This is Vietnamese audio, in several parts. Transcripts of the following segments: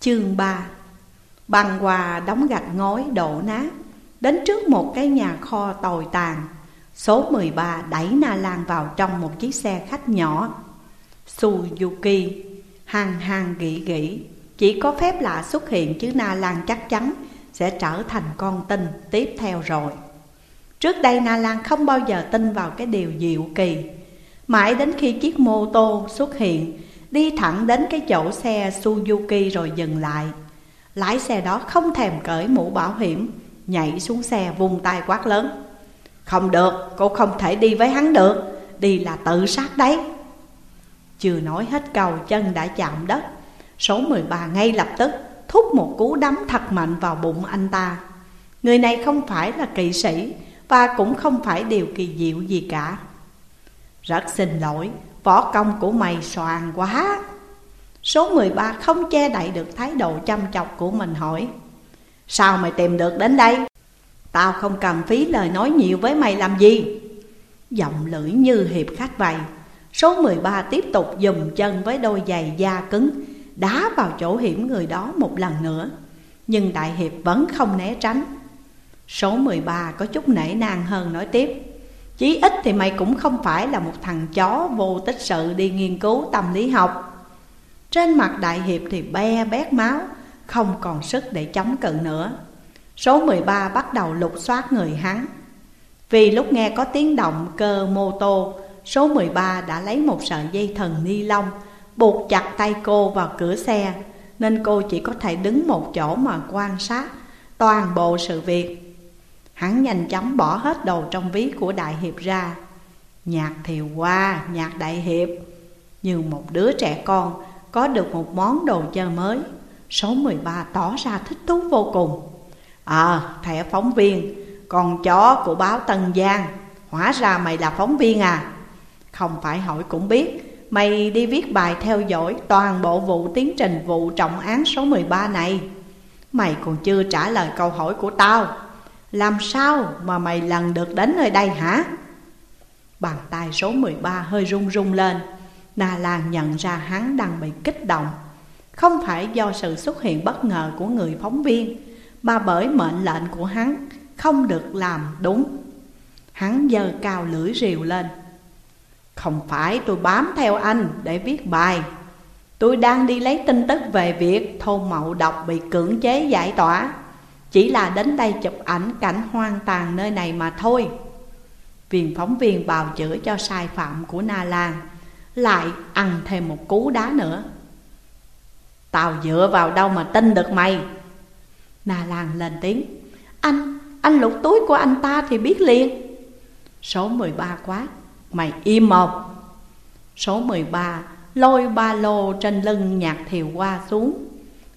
Chương 3 bằng hòa đóng gạch ngói đổ nát, Đến trước một cái nhà kho tồi tàn. Số 13 đẩy Na Lan vào trong một chiếc xe khách nhỏ. Suzuki Hàng hàng gỉ gỉ, Chỉ có phép lạ xuất hiện chứ Na Lan chắc chắn Sẽ trở thành con tin tiếp theo rồi. Trước đây Na Lan không bao giờ tin vào cái điều diệu kỳ. Mãi đến khi chiếc mô tô xuất hiện Đi thẳng đến cái chỗ xe Suzuki rồi dừng lại. Lái xe đó không thèm cởi mũ bảo hiểm Nhảy xuống xe vùng tay quát lớn. Không được, cô không thể đi với hắn được Đi là tự sát đấy. Chưa nói hết cầu chân đã chạm đất. Số 13 ngay lập tức thúc một cú đấm thật mạnh vào bụng anh ta. Người này không phải là kỵ sĩ Và cũng không phải điều kỳ diệu gì cả. Rất xin lỗi, võ công của mày soàn quá. Số 13 không che đậy được thái độ chăm chọc của mình hỏi, Sao mày tìm được đến đây? Tao không cần phí lời nói nhiều với mày làm gì. Giọng lưỡi như hiệp khách vậy, Số 13 tiếp tục dùng chân với đôi giày da cứng, Đá vào chỗ hiểm người đó một lần nữa, Nhưng đại hiệp vẫn không né tránh. Số 13 có chút nể nang hơn nói tiếp Chí ít thì mày cũng không phải là một thằng chó vô tích sự đi nghiên cứu tâm lý học. Trên mặt đại hiệp thì be bét máu, Không còn sức để chống cự nữa. Số 13 bắt đầu lục soát người hắn. Vì lúc nghe có tiếng động cơ mô tô, Số 13 đã lấy một sợi dây thần ni lông, Buộc chặt tay cô vào cửa xe, Nên cô chỉ có thể đứng một chỗ mà quan sát toàn bộ sự việc. Hắn nhanh chóng bỏ hết đồ trong ví của đại hiệp ra. Nhạc thiều qua, nhạc đại hiệp. Như một đứa trẻ con có được một món đồ chơi mới. Số 13 tỏ ra thích thú vô cùng. À, thẻ phóng viên Con chó của báo Tân Giang. Hóa ra mày là phóng viên à. Không phải hỏi cũng biết Mày đi viết bài theo dõi toàn bộ vụ tiến trình vụ trọng án số 13 này. Mày còn chưa trả lời câu hỏi của tao. Làm sao mà mày lần được đến nơi đây hả? Bàn tay số 13 hơi rung rung lên. Na Lan nhận ra hắn đang bị kích động. Không phải do sự xuất hiện bất ngờ của người phóng viên, Mà bởi mệnh lệnh của hắn không được làm đúng. Hắn giơ cao lưỡi rìu lên. Không phải tôi bám theo anh để viết bài. Tôi đang đi lấy tin tức về việc thôn mậu độc bị cưỡng chế giải tỏa. Chỉ là đến đây chụp ảnh cảnh hoang tàn nơi này mà thôi. Viên phóng viên bào chữa cho sai phạm của Na Lan Lại ăn thêm một cú đá nữa. Tao dựa vào đâu mà tin được mày? Na Lan lên tiếng. Anh, anh lục túi của anh ta thì biết liền. Số 13 quá Mày im một. Số 13 lôi ba lô trên lưng nhạc thiều qua xuống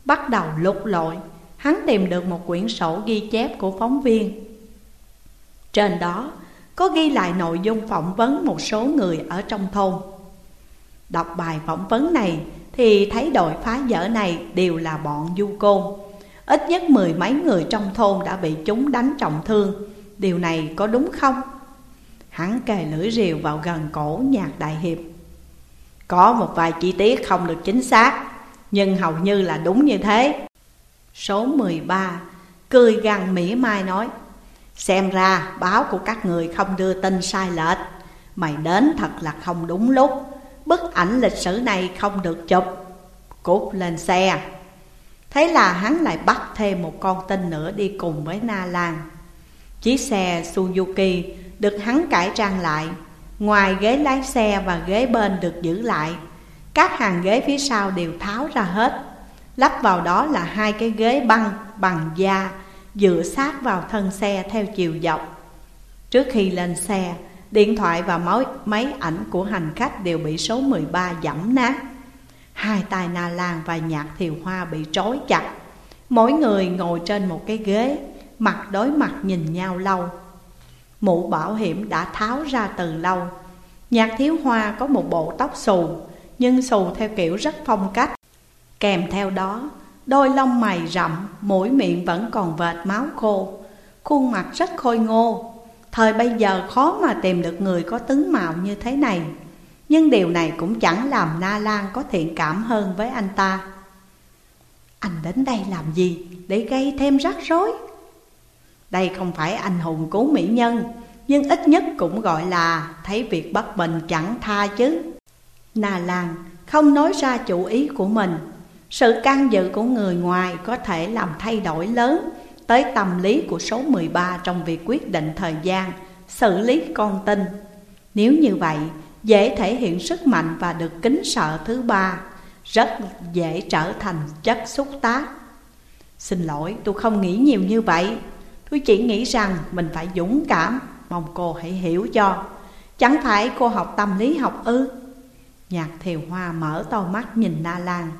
Bắt đầu lục lội. Hắn tìm được một quyển sổ ghi chép của phóng viên. Trên đó, có ghi lại nội dung phỏng vấn một số người ở trong thôn. Đọc bài phỏng vấn này thì thấy đội phá dở này đều là bọn du côn. Ít nhất mười mấy người trong thôn đã bị chúng đánh trọng thương. Điều này có đúng không? Hắn kề lưỡi rìu vào gần cổ nhạc đại hiệp. Có một vài chi tiết không được chính xác, Nhưng hầu như là đúng như thế. Số 13 Cười gằn mỉa mai nói, Xem ra báo của các người không đưa tin sai lệch. Mày đến thật là không đúng lúc. Bức ảnh lịch sử này không được chụp. Cút lên xe. Thế là hắn lại bắt thêm một con tin nữa đi cùng với Na Lan. Chiếc xe Suzuki được hắn cải trang lại. Ngoài ghế lái xe và ghế bên được giữ lại, Các hàng ghế phía sau đều tháo ra hết. Lắp vào đó là hai cái ghế băng bằng da Dựa sát vào thân xe theo chiều dọc. Trước khi lên xe Điện thoại và máy, máy ảnh của hành khách đều bị số 13 giẫm nát. Hai tay Na Lan và Nhạc Thiều Hoa bị trói chặt. Mỗi người ngồi trên một cái ghế Mặt đối mặt nhìn nhau lâu. Mũ bảo hiểm đã tháo ra từ lâu. Nhạc Thiếu Hoa có một bộ tóc xù Nhưng xù theo kiểu rất phong cách. Kèm theo đó Đôi lông mày rậm, mũi miệng vẫn còn vệt máu khô Khuôn mặt rất khôi ngô. Thời bây giờ khó mà tìm được người có tướng mạo như thế này Nhưng điều này cũng chẳng làm Na Lan có thiện cảm hơn với anh ta. Anh đến đây làm gì? Để gây thêm rắc rối? Đây không phải anh hùng cứu mỹ nhân Nhưng ít nhất cũng gọi là thấy việc bất bình chẳng tha chứ. Na Lan không nói ra chủ ý của mình. Sự can dự của người ngoài có thể làm thay đổi lớn Tới tâm lý của số 13 trong việc quyết định thời gian, Xử lý con tin. Nếu như vậy, dễ thể hiện sức mạnh và được kính sợ thứ ba, Rất dễ trở thành chất xúc tác. Xin lỗi, tôi không nghĩ nhiều như vậy. Tôi chỉ nghĩ rằng mình phải dũng cảm, Mong cô hãy hiểu cho. Chẳng phải cô học tâm lý học ư? Nhạc thiều hoa mở to mắt nhìn Na Lan.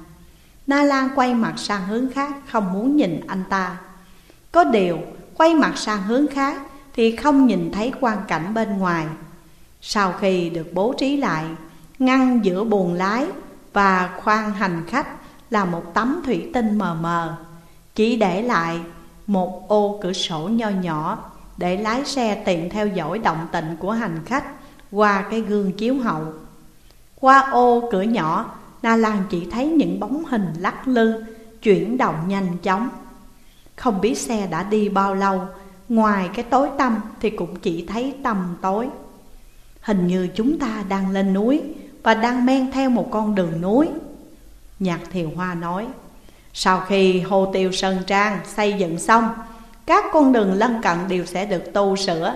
Na Lan quay mặt sang hướng khác, không muốn nhìn anh ta. Có điều, quay mặt sang hướng khác thì không nhìn thấy quang cảnh bên ngoài. Sau khi được bố trí lại, Ngăn giữa buồng lái và khoang hành khách là một tấm thủy tinh mờ mờ. Chỉ để lại một ô cửa sổ nho nhỏ Để lái xe tiện theo dõi động tĩnh của hành khách qua cái gương chiếu hậu. Qua ô cửa nhỏ Na Lan chỉ thấy những bóng hình lắc lư, Chuyển động nhanh chóng. Không biết xe đã đi bao lâu, Ngoài cái tối tăm thì cũng chỉ thấy tầm tối. Hình như chúng ta đang lên núi Và đang men theo một con đường núi. Nhạc thiều hoa nói, Sau khi hồ tiêu Sơn Trang xây dựng xong, Các con đường lân cận đều sẽ được tu sửa,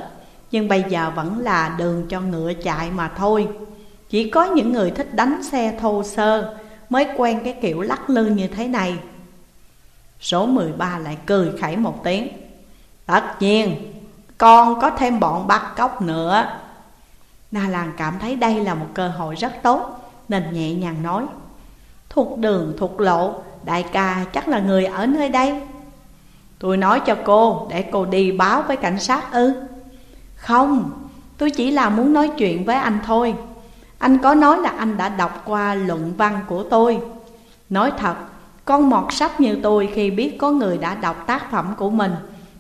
Nhưng bây giờ vẫn là đường cho ngựa chạy mà thôi chỉ có những người thích đánh xe thô sơ Mới quen cái kiểu lắc lư như thế này. Số 13 lại cười khẩy một tiếng. Tất nhiên, Con có thêm bọn bắt cóc nữa. Na Lan cảm thấy đây là một cơ hội rất tốt, Nên nhẹ nhàng nói. Thuộc đường, thuộc lộ, Đại ca chắc là người ở nơi đây. Tôi nói cho cô Để cô đi báo với cảnh sát ư? Không, Tôi chỉ là muốn nói chuyện với anh thôi anh có nói là anh đã đọc qua luận văn của tôi. Nói thật, con mọt sách như tôi khi biết có người đã đọc tác phẩm của mình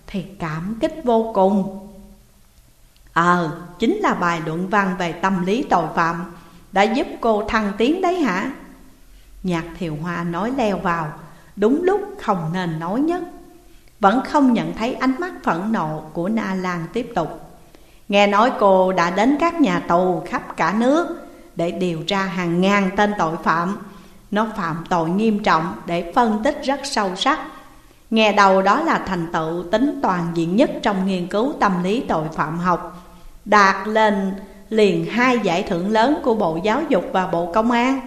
Thì cảm kích vô cùng. Ờ, chính là bài luận văn về tâm lý tội phạm Đã giúp cô thăng tiến đấy hả? Nhạc thiều hoa nói leo vào Đúng lúc không nên nói nhất. Vẫn không nhận thấy ánh mắt phẫn nộ của Na Lan tiếp tục. Nghe nói cô đã đến các nhà tù khắp cả nước để điều tra hàng ngàn tên tội phạm. Nó phạm tội nghiêm trọng để phân tích rất sâu sắc. Nghe đầu đó là thành tựu tính toàn diện nhất trong nghiên cứu tâm lý tội phạm học. Đạt lên liền hai giải thưởng lớn của Bộ Giáo dục và Bộ Công an.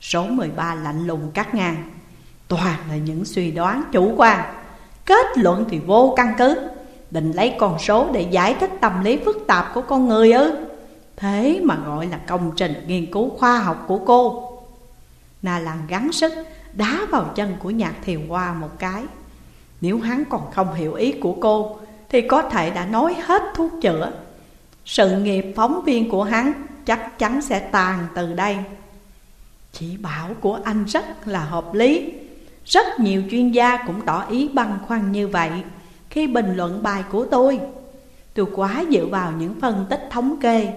Số 13 lạnh lùng cắt ngang. Toàn là những suy đoán chủ quan. Kết luận thì vô căn cứ. Định lấy con số để giải thích tâm lý phức tạp của con người ư? Thế mà gọi là công trình nghiên cứu khoa học của cô. Na Lan gắng sức, đá vào chân của nhạc thiền hoa một cái. Nếu hắn còn không hiểu ý của cô, Thì có thể đã nói hết thuốc chữa. Sự nghiệp phóng viên của hắn chắc chắn sẽ tàn từ đây. Chỉ bảo của anh rất là hợp lý. Rất nhiều chuyên gia cũng tỏ ý băn khoăn như vậy Khi bình luận bài của tôi. Tôi quá dựa vào những phân tích thống kê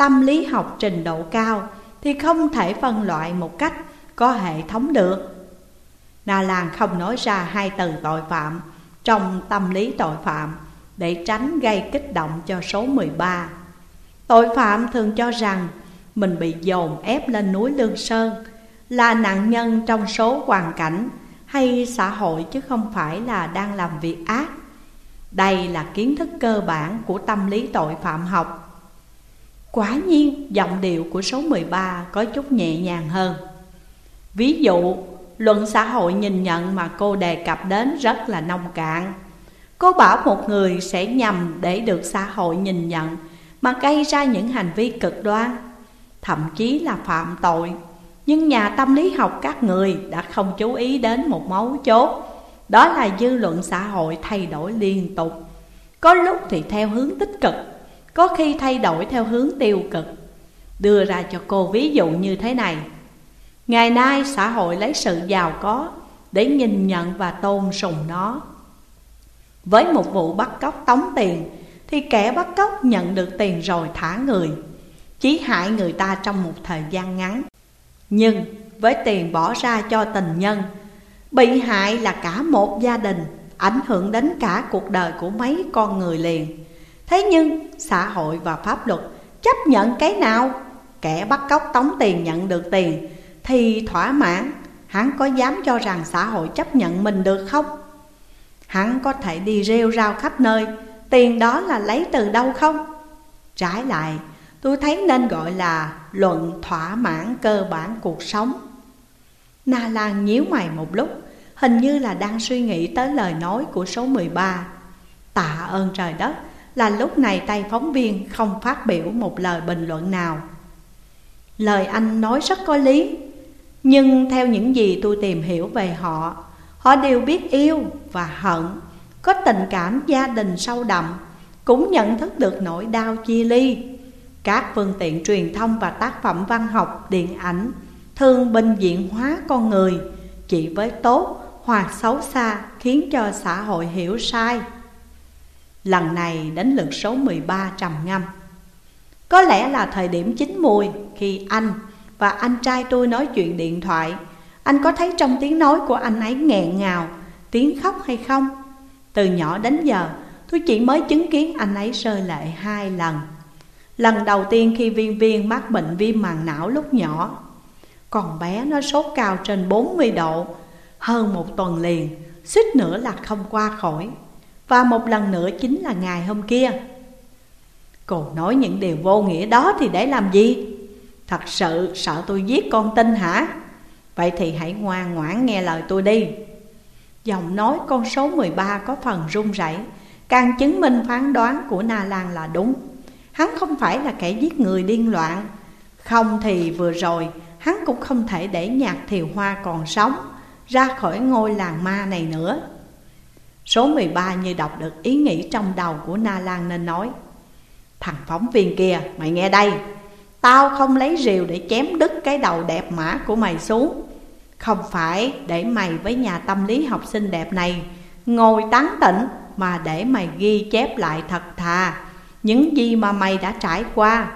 tâm lý học trình độ cao thì không thể phân loại một cách có hệ thống được. Na Lan không nói ra hai từ tội phạm trong tâm lý tội phạm để tránh gây kích động cho số 13. Tội phạm thường cho rằng mình bị dồn ép lên núi Lương Sơn, là nạn nhân trong số hoàn cảnh hay xã hội chứ không phải là đang làm việc ác. Đây là kiến thức cơ bản của tâm lý tội phạm học Quả nhiên, giọng điệu của số 13 có chút nhẹ nhàng hơn. Ví dụ, luận xã hội nhìn nhận mà cô đề cập đến rất là nông cạn. Cô bảo một người sẽ nhầm để được xã hội nhìn nhận, Mà gây ra những hành vi cực đoan, Thậm chí là phạm tội. Nhưng nhà tâm lý học các người đã không chú ý đến một mấu chốt, Đó là dư luận xã hội thay đổi liên tục. Có lúc thì theo hướng tích cực có khi thay đổi theo hướng tiêu cực. Đưa ra cho cô ví dụ như thế này. Ngày nay xã hội lấy sự giàu có Để nhìn nhận và tôn sùng nó. Với một vụ bắt cóc tống tiền, Thì kẻ bắt cóc nhận được tiền rồi thả người Chỉ hại người ta trong một thời gian ngắn. Nhưng với tiền bỏ ra cho tình nhân, Bị hại là cả một gia đình, Ảnh hưởng đến cả cuộc đời của mấy con người liền. Thế nhưng, xã hội và pháp luật chấp nhận cái nào, Kẻ bắt cóc tống tiền nhận được tiền, Thì thỏa mãn Hắn có dám cho rằng xã hội chấp nhận mình được không? Hắn có thể đi rêu rao khắp nơi, Tiền đó là lấy từ đâu không? Trái lại, tôi thấy nên gọi là luận thỏa mãn cơ bản cuộc sống Na Lan nhíu mày một lúc, Hình như là đang suy nghĩ tới lời nói của số 13 Tạ ơn trời đất là lúc này tay phóng viên không phát biểu một lời bình luận nào. Lời anh nói rất có lý Nhưng theo những gì tôi tìm hiểu về họ Họ đều biết yêu và hận Có tình cảm gia đình sâu đậm Cũng nhận thức được nỗi đau chia ly. Các phương tiện truyền thông và tác phẩm văn học, điện ảnh Thường bình diện hóa con người Chỉ với tốt hoặc xấu xa khiến cho xã hội hiểu sai. Lần này đến lượt số 13 trầm ngâm. Có lẽ là thời điểm chín mùi khi anh và anh trai tôi nói chuyện điện thoại. Anh có thấy trong tiếng nói của anh ấy nghẹn ngào, tiếng khóc hay không? Từ nhỏ đến giờ tôi chỉ mới chứng kiến anh ấy rơi lệ hai lần. Lần đầu tiên khi viên viên mắc bệnh viêm màng não lúc nhỏ. Còn bé nó sốt cao trên 40 độ Hơn một tuần liền, suýt nữa là không qua khỏi và một lần nữa chính là ngày hôm kia. Cô nói những điều vô nghĩa đó thì để làm gì? Thật sự sợ tôi giết con tin hả? Vậy thì hãy ngoan ngoãn nghe lời tôi đi. Giọng nói con số 13 có phần run rẩy. Càng chứng minh phán đoán của Na Lan là đúng. Hắn không phải là kẻ giết người điên loạn. Không thì vừa rồi, hắn cũng không thể để nhạc thiều hoa còn sống, Ra khỏi ngôi làng ma này nữa. Số 13 như đọc được ý nghĩ trong đầu của Na Lan nên nói Thằng phóng viên kia, mày nghe đây. Tao không lấy rìu để chém đứt cái đầu đẹp mã của mày xuống. Không phải để mày với nhà tâm lý học sinh đẹp này Ngồi tán tỉnh mà để mày ghi chép lại thật thà Những gì mà mày đã trải qua.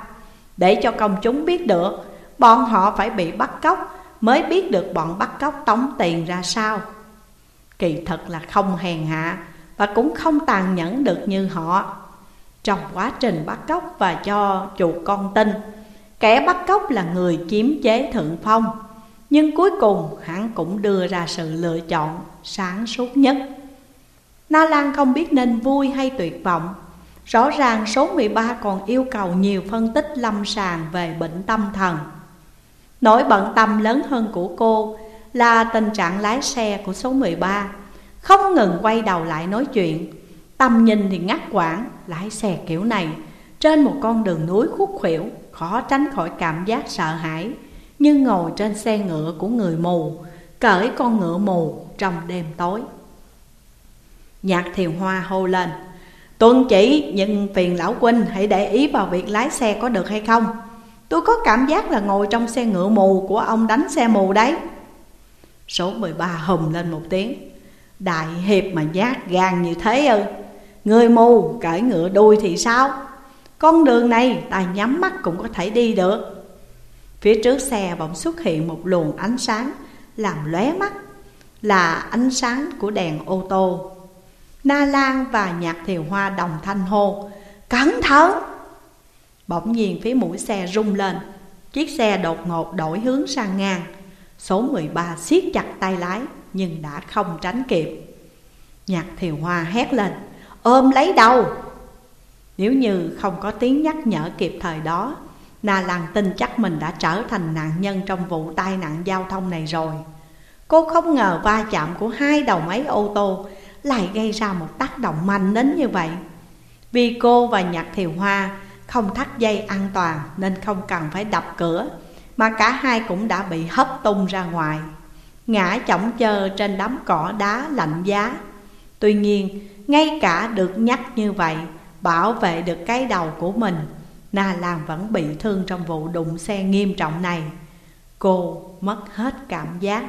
Để cho công chúng biết được Bọn họ phải bị bắt cóc Mới biết được bọn bắt cóc tống tiền ra sao. Kỳ thật là không hèn hạ Và cũng không tàn nhẫn được như họ. Trong quá trình bắt cóc và cho chủ con tin, Kẻ bắt cóc là người chiếm chế thượng phong. Nhưng cuối cùng hắn cũng đưa ra sự lựa chọn sáng suốt nhất. Na Lan không biết nên vui hay tuyệt vọng. Rõ ràng số 13 còn yêu cầu nhiều phân tích lâm sàng về bệnh tâm thần. Nỗi bận tâm lớn hơn của cô là tình trạng lái xe của số 13 Không ngừng quay đầu lại nói chuyện. Tầm nhìn thì ngắt quãng, Lái xe kiểu này. Trên một con đường núi khúc khuỷu, Khó tránh khỏi cảm giác sợ hãi. Như ngồi trên xe ngựa của người mù, Cởi con ngựa mù trong đêm tối. Nhạc thiền hoa hô lên, Tuân chỉ, nhưng phiền lão huynh hãy để ý vào việc lái xe có được hay không? Tôi có cảm giác là ngồi trong xe ngựa mù của ông đánh xe mù đấy. Số 13 hùng lên một tiếng. Đại hiệp mà giác gan như thế ư? Người mù cởi ngựa đuôi thì sao? Con đường này ta nhắm mắt cũng có thể đi được. Phía trước xe bỗng xuất hiện một luồng ánh sáng Làm lóe mắt, Là ánh sáng của đèn ô tô. Na Lan và Nhạc Thiều Hoa đồng thanh hô, Cẩn thận! Bỗng nhiên phía mũi xe rung lên, Chiếc xe đột ngột đổi hướng sang ngang. Số 13 siết chặt tay lái, Nhưng đã không tránh kịp. Nhạc thiều hoa hét lên, Ôm lấy đầu Nếu như không có tiếng nhắc nhở kịp thời đó, Na Lan tin chắc mình đã trở thành nạn nhân trong vụ tai nạn giao thông này rồi. Cô không ngờ va chạm của hai đầu máy ô tô Lại gây ra một tác động mạnh đến như vậy. Vì cô và Nhạc Thiều Hoa không thắt dây an toàn Nên không cần phải đập cửa mà cả hai cũng đã bị hất tung ra ngoài. Ngã chỏng chơ trên đám cỏ đá lạnh giá. Tuy nhiên, ngay cả được nhắc như vậy, Bảo vệ được cái đầu của mình, Na Lan vẫn bị thương trong vụ đụng xe nghiêm trọng này. Cô mất hết cảm giác.